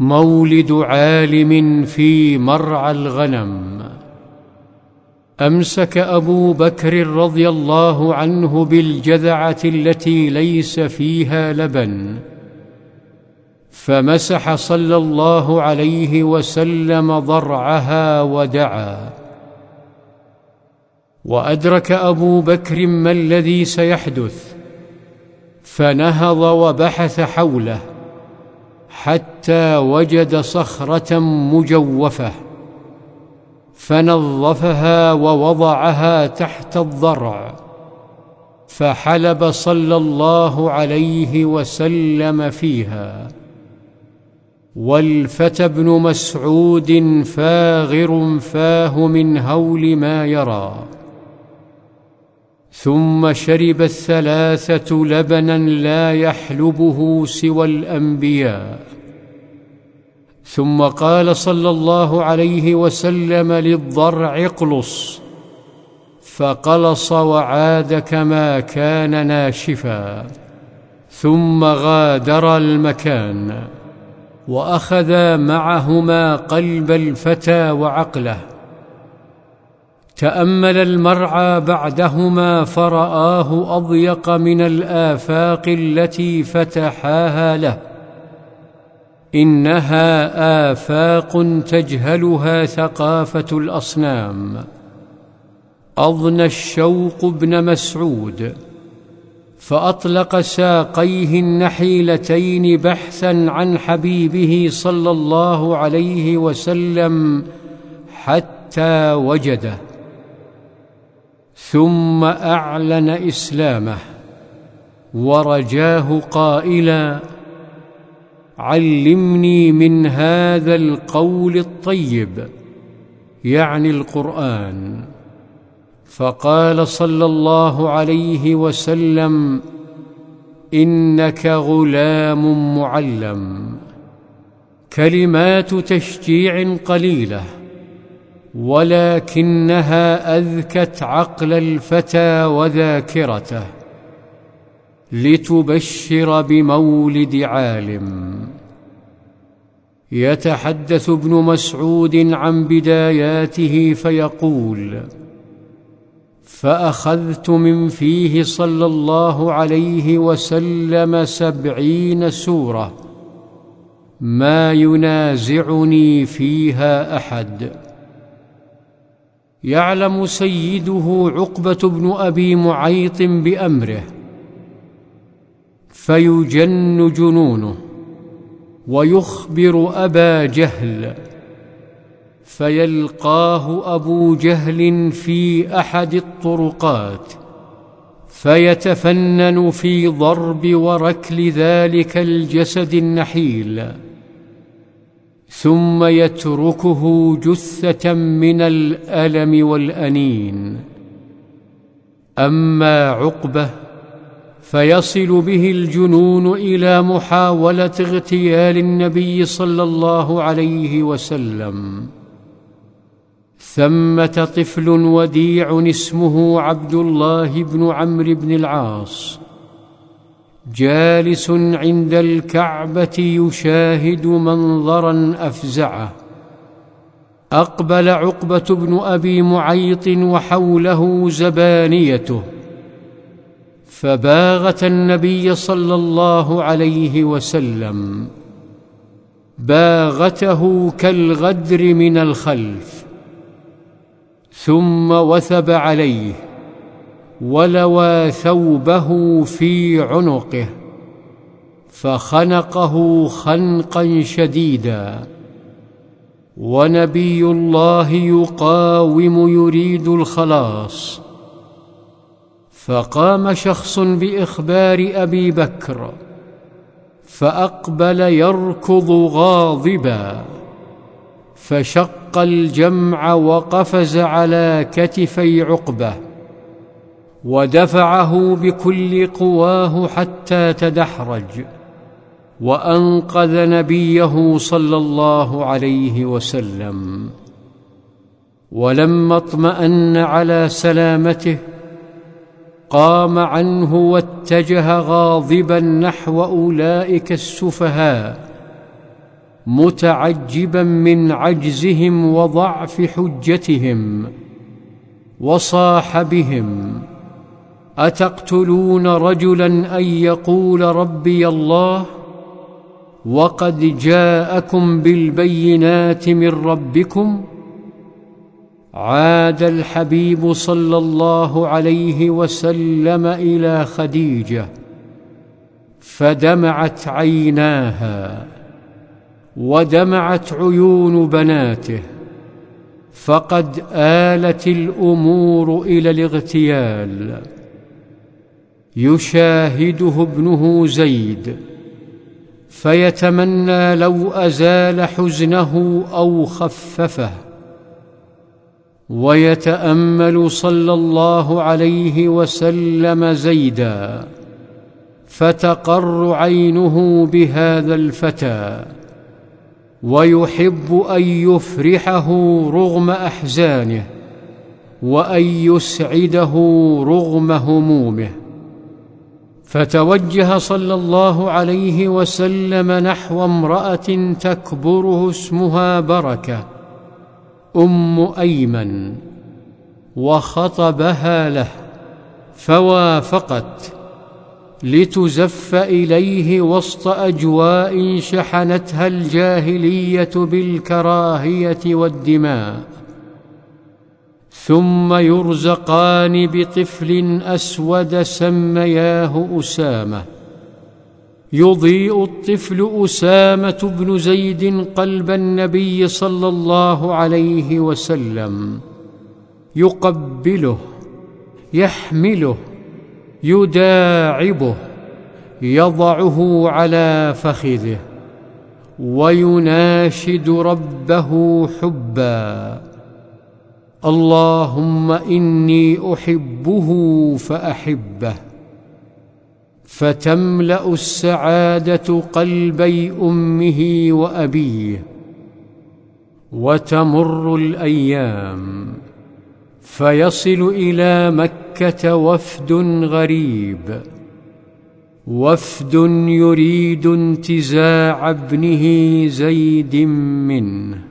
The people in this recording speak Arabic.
مولد عالم في مرعى الغنم. أمسك أبو بكر رضي الله عنه بالجذعة التي ليس فيها لبن فمسح صلى الله عليه وسلم ضرعها ودعا. وأدرك أبو بكر ما الذي سيحدث فنهض وبحث حوله. حتى وجد صخرة مجوفة فنظفها ووضعها تحت الضرع فحلب صلى الله عليه وسلم فيها والفتى ابن مسعود فاغر فاه من هول ما يرى ثم شرب الثلاثة لبنا لا يحلبه سوى الأنبياء ثم قال صلى الله عليه وسلم للضرع اقلص. فقلص وعاد كما كان ناشفا. ثم غادر المكان. واخذا معهما قلب الفتى وعقله. تأمل المرعى بعدهما فرآه أضيق من الآفاق التي فتحاها له. إنها آفاق تجهلها ثقافة الأصنام. أضنى الشوق ابن مسعود فأطلق ساقيه النحيلتين بحثا عن حبيبه صلى الله عليه وسلم حتى وجده. ثم أعلن إسلامه ورجاه قائلا علمني من هذا القول الطيب يعني القرآن. فقال صلى الله عليه وسلم إنك غلام معلم. كلمات تشجيع قليلة ولكنها أذكت عقل الفتى وذاكرته لتبشر بمولد عالم. يتحدث ابن مسعود عن بداياته فيقول فأخذت من فيه صلى الله عليه وسلم سبعين سورة ما ينازعني فيها أحد. يعلم سيده عقبة بن أبي معيط بأمره فيجن جنونه. ويخبر أبا جهل فيلقاه أبو جهل في أحد الطرقات فيتفنن في ضرب وركل ذلك الجسد النحيل ثم يتركه جثة من الألم والأنين. أما عقبة فيصل به الجنون إلى محاولة اغتيال النبي صلى الله عليه وسلم. ثمة طفل وديع اسمه عبد الله بن عمرو بن العاص. جالس عند الكعبة يشاهد منظرا أفزعه. أقبل عقبة بن أبي معيط وحوله زبانيته. فباغت النبي صلى الله عليه وسلم باغته كالغدر من الخلف ثم وثب عليه ولوى ثوبه في عنقه فخنقه خنقا شديدا. ونبي الله يقاوم يريد الخلاص. فقام شخص بإخبار أبي بكر فأقبل يركض غاضبا فشق الجمع وقفز على كتفي عقبة ودفعه بكل قواه حتى تدحرج وأنقذ نبيه صلى الله عليه وسلم ولما اطمأن على سلامته قام عنه واتجه غاضبا نحو أولئك السفهاء متعجبا من عجزهم وضعف حجتهم وصاح بهم. أتقتلون رجلا أن يقول ربي الله؟ وقد جاءكم بالبينات من ربكم عاد الحبيب صلى الله عليه وسلم إلى خديجة فدمعت عيناها ودمعت عيون بناته فقد آلت الأمور إلى الاغتيال. يشاهده ابنه زيد فيتمنى لو أزال حزنه أو خففه. ويتأمل صلى الله عليه وسلم زيدا فتقر عينه بهذا الفتى ويحب أن يفرحه رغم أحزانه وأن يسعده رغم همومه. فتوجه صلى الله عليه وسلم نحو امرأة تكبره اسمها بركة أم أيمن وخطبها له فوافقت لتزف إليه وسط أجواء شحنتها الجاهلية بالكراهية والدماء. ثم يرزقان بطفل أسود سمياه أسامة. يضيء الطفل أسامة بن زيد قلب النبي صلى الله عليه وسلم. يقبله يحمله يداعبه يضعه على فخذه ويناشد ربه حبا. اللهم إني أحبه فأحبه. فتملأ السعادة قلبي أمه وأبيه وتمر الأيام فيصل إلى مكة وفد غريب وفد يريد انتزاع ابنه زيد منه.